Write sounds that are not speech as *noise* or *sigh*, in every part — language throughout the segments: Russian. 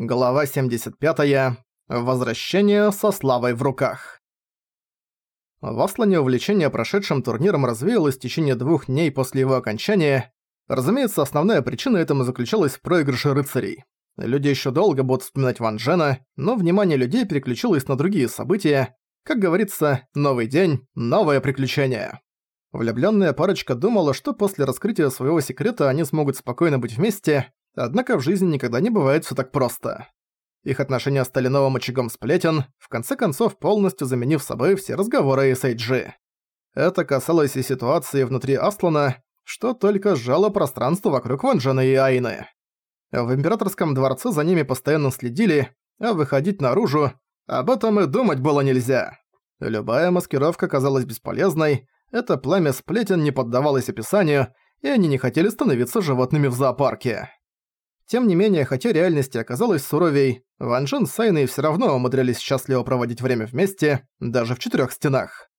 Глава 75. Возвращение со славой в руках. В Аслане увлечение прошедшим турниром развеялось в течение двух дней после его окончания. Разумеется, основная причина этому заключалась в проигрыше рыцарей. Люди еще долго будут вспоминать Ван Джена, но внимание людей переключилось на другие события. Как говорится, новый день, новое приключение. Влюбленная парочка думала, что после раскрытия своего секрета они смогут спокойно быть вместе, Однако в жизни никогда не бывает всё так просто. Их отношения стали новым очагом сплетен, в конце концов полностью заменив собой все разговоры SAG. Это касалось и ситуации внутри Аслана, что только сжало пространство вокруг Ванжана и Айны. В Императорском дворце за ними постоянно следили, а выходить наружу об этом и думать было нельзя. Любая маскировка казалась бесполезной, это пламя сплетен не поддавалось описанию, и они не хотели становиться животными в зоопарке. Тем не менее, хотя реальность оказалась суровей, Ван Джен с Айной всё равно умудрялись счастливо проводить время вместе, даже в четырёх стенах.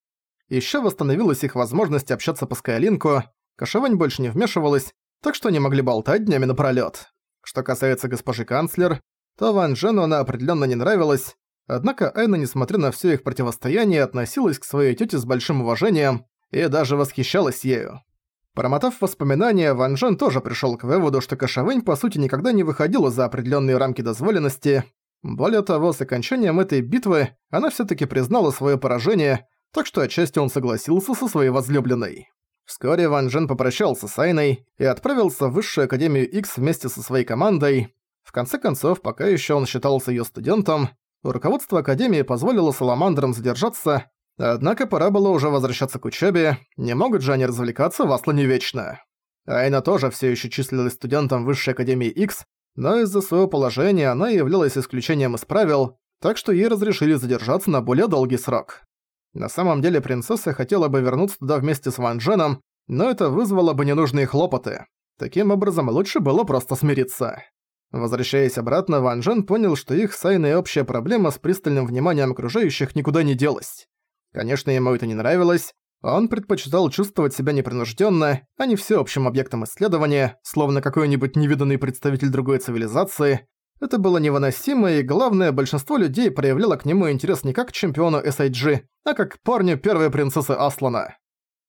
Ещё восстановилась их возможность общаться по Скайлинку, Кашевань больше не вмешивалась, так что они могли болтать днями напролёт. Что касается госпожи канцлер, то Ван Джену она определённо не нравилась, однако Айна, несмотря на всё их противостояние, относилась к своей тёте с большим уважением и даже восхищалась ею. Промотав воспоминания, Ван Джен тоже пришёл к выводу, что Кашавэнь по сути никогда не выходила за определённые рамки дозволенности. Более того, с окончанием этой битвы она всё-таки признала своё поражение, так что отчасти он согласился со своей возлюбленной. Вскоре Ван Джен попрощался с Айной и отправился в Высшую Академию X вместе со своей командой. В конце концов, пока ещё он считался её студентом, руководство Академии позволило Саламандрам задержаться, Однако пора было уже возвращаться к учебе, не могут же они развлекаться в Аслане вечно. Айна тоже все еще числилась студентом Высшей Академии X, но из-за своего положения она являлась исключением из правил, так что ей разрешили задержаться на более долгий срок. На самом деле принцесса хотела бы вернуться туда вместе с Ван Дженом, но это вызвало бы ненужные хлопоты. Таким образом, лучше было просто смириться. Возвращаясь обратно, Ван Джен понял, что их с Айной общая проблема с пристальным вниманием окружающих никуда не делась. Конечно, ему это не нравилось. Он предпочитал чувствовать себя непринужденно, а не всеобщим объектом исследования, словно какой-нибудь невиданный представитель другой цивилизации. Это было невыносимо, и главное, большинство людей проявляло к нему интерес не как к чемпиону SIG, а как к парню первой принцессы Аслана.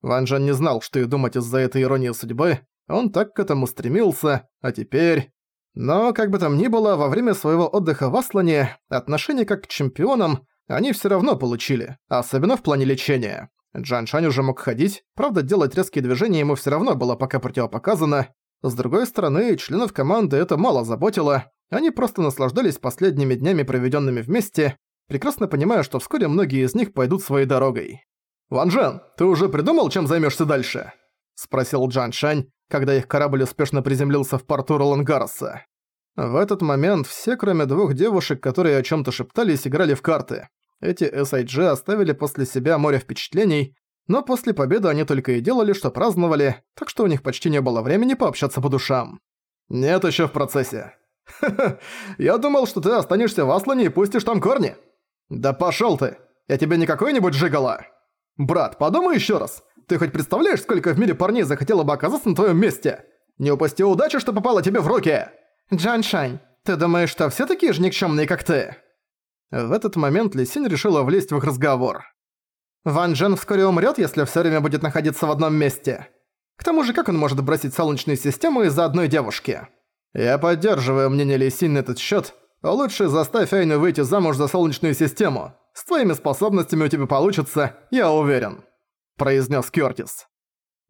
Ван Джен не знал, что и думать из-за этой иронии судьбы, он так к этому стремился, а теперь... Но, как бы там ни было, во время своего отдыха в Аслане отношение как к чемпионам они все равно получили, особенно в плане лечения. Джан Шань уже мог ходить, правда делать резкие движения ему все равно было пока противопоказано. С другой стороны, членов команды это мало заботило, они просто наслаждались последними днями, проведенными вместе, прекрасно понимая, что вскоре многие из них пойдут своей дорогой. «Ван Джен, ты уже придумал, чем займешься дальше?» – спросил Джан Шань, когда их корабль успешно приземлился в порту Ролангароса. В этот момент все, кроме двух девушек, которые о чем то шептались, играли в карты. Эти SIG оставили после себя море впечатлений, но после победы они только и делали, что праздновали, так что у них почти не было времени пообщаться по душам. «Нет, еще в процессе». «Ха-ха, *laughs* я думал, что ты останешься в Аслане и пустишь там корни». «Да пошёл ты! Я тебе не какой-нибудь жигала!» «Брат, подумай еще раз. Ты хоть представляешь, сколько в мире парней захотело бы оказаться на твоем месте? Не упусти удачу, что попала тебе в руки!» «Джан Шань, ты думаешь, что все такие же никчёмные, как ты?» В этот момент Лисинь решила влезть в их разговор. «Ван Джен вскоре умрет, если все время будет находиться в одном месте. К тому же, как он может бросить Солнечную систему из-за одной девушки?» «Я поддерживаю мнение Лисинь на этот счет. Лучше заставь Айну выйти замуж за Солнечную систему. С твоими способностями у тебя получится, я уверен», – произнес Кёртис.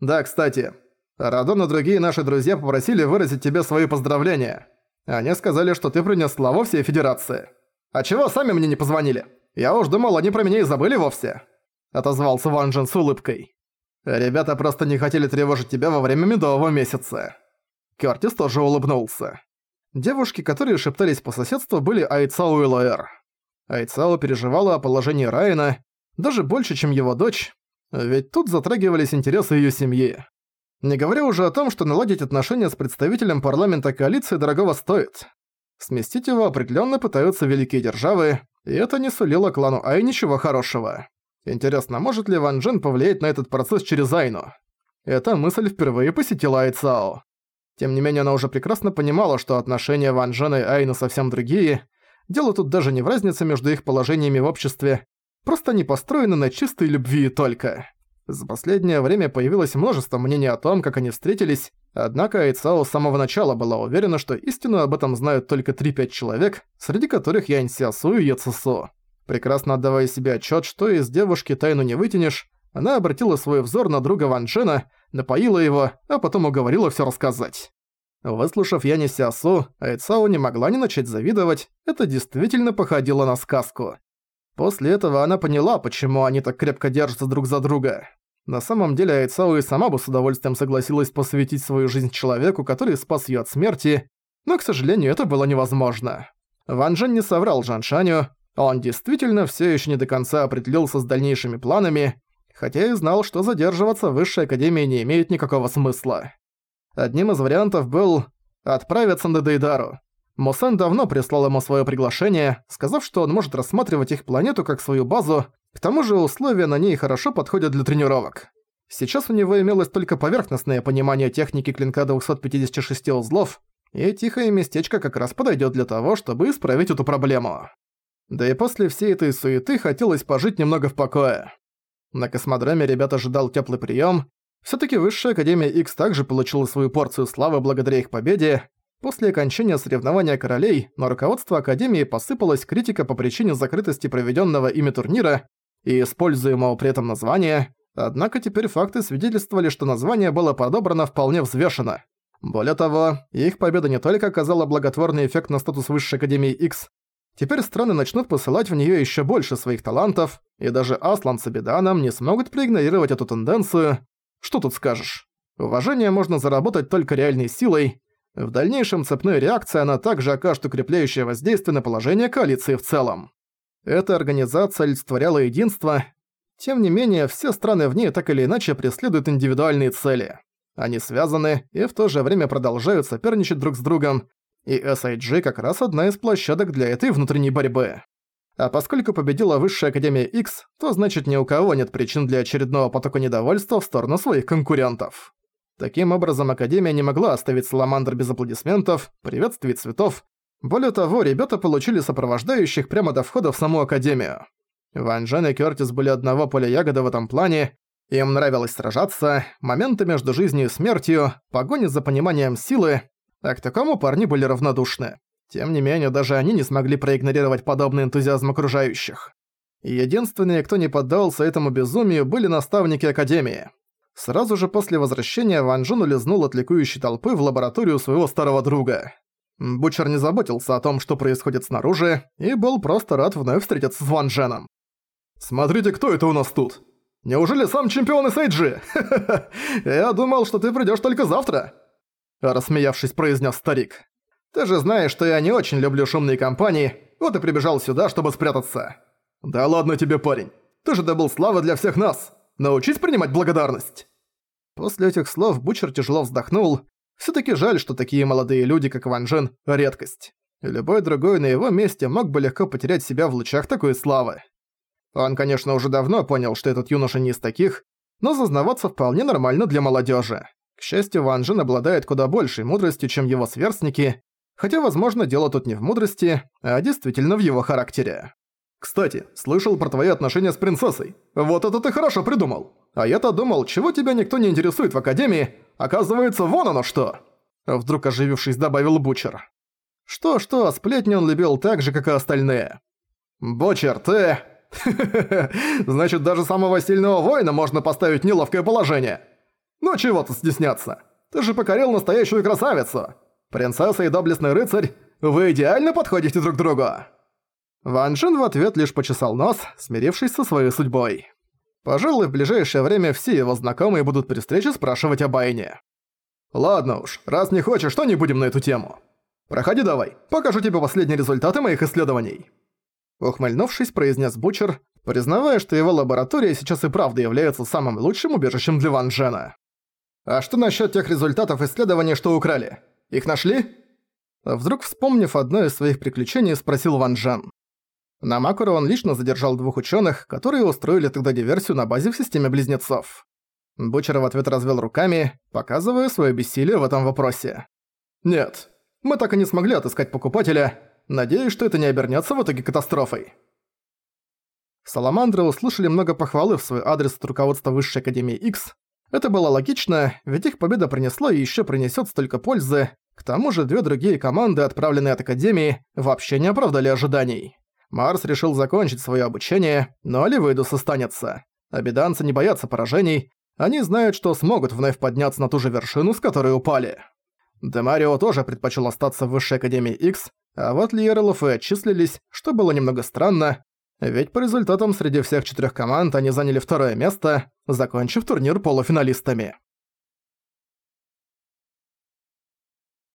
«Да, кстати, Радон и другие наши друзья попросили выразить тебе свои поздравления. Они сказали, что ты принес славу всей Федерации». «А чего сами мне не позвонили? Я уж думал, они про меня и забыли вовсе», — отозвался Ван Джен с улыбкой. «Ребята просто не хотели тревожить тебя во время медового месяца». Кёртис тоже улыбнулся. Девушки, которые шептались по соседству, были Айцао и Лоэр. Айцао переживала о положении Райана, даже больше, чем его дочь, ведь тут затрагивались интересы её семьи. Не говоря уже о том, что наладить отношения с представителем парламента коалиции дорогого стоит. Сместить его определенно пытаются великие державы, и это не сулило клану Ай ничего хорошего. Интересно, может ли Ван Джен повлиять на этот процесс через Айну? Эта мысль впервые посетила Айцао. Тем не менее, она уже прекрасно понимала, что отношения Ван Джена и Айна совсем другие. Дело тут даже не в разнице между их положениями в обществе, просто они построены на чистой любви и только. За последнее время появилось множество мнений о том, как они встретились, однако Айцао с самого начала была уверена, что истину об этом знают только 3-5 человек, среди которых Янь Сиасу и Яцесу. Прекрасно отдавая себе отчет, что из девушки тайну не вытянешь, она обратила свой взор на друга Ван Джена, напоила его, а потом уговорила все рассказать. Выслушав Яни Сиасу, Айцао не могла не начать завидовать, это действительно походило на сказку. После этого она поняла, почему они так крепко держатся друг за друга. На самом деле Айцао и сама бы с удовольствием согласилась посвятить свою жизнь человеку, который спас её от смерти, но, к сожалению, это было невозможно. Ван Джен не соврал Жаншаню, он действительно всё ещё не до конца определился с дальнейшими планами, хотя и знал, что задерживаться в Высшей Академии не имеет никакого смысла. Одним из вариантов был отправиться на Дейдару. Мусан давно прислал ему свое приглашение, сказав, что он может рассматривать их планету как свою базу, к тому же условия на ней хорошо подходят для тренировок. Сейчас у него имелось только поверхностное понимание техники клинка 256 узлов, и тихое местечко как раз подойдет для того, чтобы исправить эту проблему. Да и после всей этой суеты хотелось пожить немного в покое. На космодроме ребят ожидал теплый прием. все таки Высшая Академия X также получила свою порцию славы благодаря их победе, После окончания соревнования королей на руководство Академии посыпалась критика по причине закрытости проведенного ими турнира и используемого при этом названия, однако теперь факты свидетельствовали, что название было подобрано вполне взвешенно. Более того, их победа не только оказала благотворный эффект на статус Высшей Академии X, теперь страны начнут посылать в нее еще больше своих талантов, и даже Аслан с Абиданом не смогут проигнорировать эту тенденцию. Что тут скажешь? Уважение можно заработать только реальной силой, в дальнейшем цепной реакции она также окажет укрепляющее воздействие на положение коалиции в целом. Эта организация олицетворяла единство. Тем не менее, все страны в ней так или иначе преследуют индивидуальные цели. Они связаны и в то же время продолжают соперничать друг с другом, и SIG как раз одна из площадок для этой внутренней борьбы. А поскольку победила Высшая Академия X, то значит ни у кого нет причин для очередного потока недовольства в сторону своих конкурентов. Таким образом, Академия не могла оставить Саламандр без аплодисментов, приветствий цветов. Более того, ребята получили сопровождающих прямо до входа в саму Академию. Ван Джен и Кёртис были одного поля ягоды в этом плане, им нравилось сражаться, моменты между жизнью и смертью, погони за пониманием силы, а к такому парни были равнодушны. Тем не менее, даже они не смогли проигнорировать подобный энтузиазм окружающих. Единственные, кто не поддался этому безумию, были наставники Академии. Сразу же после возвращения Ван Джун улизнул от ликующей толпы в лабораторию своего старого друга. Бучер не заботился о том, что происходит снаружи, и был просто рад вновь встретиться с Ван Дженом. «Смотрите, кто это у нас тут? Неужели сам чемпион из Эйджи? *laughs* Я думал, что ты придёшь только завтра!» Рассмеявшись, произнес старик. «Ты же знаешь, что я не очень люблю шумные компании, вот и прибежал сюда, чтобы спрятаться». «Да ладно тебе, парень. Ты же добыл славы для всех нас. Научись принимать благодарность!» После этих слов Бучер тяжело вздохнул. все таки жаль, что такие молодые люди, как Ван Джен, редкость. Любой другой на его месте мог бы легко потерять себя в лучах такой славы. Он, конечно, уже давно понял, что этот юноша не из таких, но зазнаваться вполне нормально для молодежи. К счастью, Ван Джен обладает куда большей мудростью, чем его сверстники, хотя, возможно, дело тут не в мудрости, а действительно в его характере. Кстати, слышал про твои отношения с принцессой. Вот это ты хорошо придумал. А я-то думал, чего тебя никто не интересует в Академии. Оказывается, вон оно что!» Вдруг оживившись, добавил Бучер. Что-что, сплетни он любил так же, как и остальные. «Бучер, ты...» *laughs* «Значит, даже самого сильного воина можно поставить в неловкое положение. Ну чего тут стесняться? Ты же покорил настоящую красавицу. Принцесса и доблестный рыцарь, вы идеально подходите друг другу». Ван Джен в ответ лишь почесал нос, смирившись со своей судьбой. Пожалуй, в ближайшее время все его знакомые будут при встрече спрашивать об Айне. «Ладно уж, раз не хочешь, то не будем на эту тему. Проходи давай, покажу тебе последние результаты моих исследований». Ухмыльнувшись, произнес Бучер, признавая, что его лаборатория сейчас и правда является самым лучшим убежищем для Ван Джена. «А что насчет тех результатов исследований, что украли? Их нашли?» Вдруг вспомнив одно из своих приключений, спросил Ван Джен. На Макуро он лично задержал двух ученых, которые устроили тогда диверсию на базе в системе близнецов. Бучер в ответ развел руками, показывая свое бессилие в этом вопросе. «Нет, мы так и не смогли отыскать покупателя. Надеюсь, что это не обернется в итоге катастрофой». Саламандры услышали много похвалы в свой адрес от руководства Высшей Академии X. Это было логично, ведь их победа принесла и еще принесет столько пользы. К тому же две другие команды, отправленные от Академии, вообще не оправдали ожиданий. Марс решил закончить свое обучение, но Оливейдус останется. Абиданцы не боятся поражений, они знают, что смогут вновь подняться на ту же вершину, с которой упали. Демарио тоже предпочел остаться в Высшей Академии X, а вот Лиерлов и отчислились, что было немного странно, ведь по результатам среди всех четырех команд они заняли второе место, закончив турнир полуфиналистами.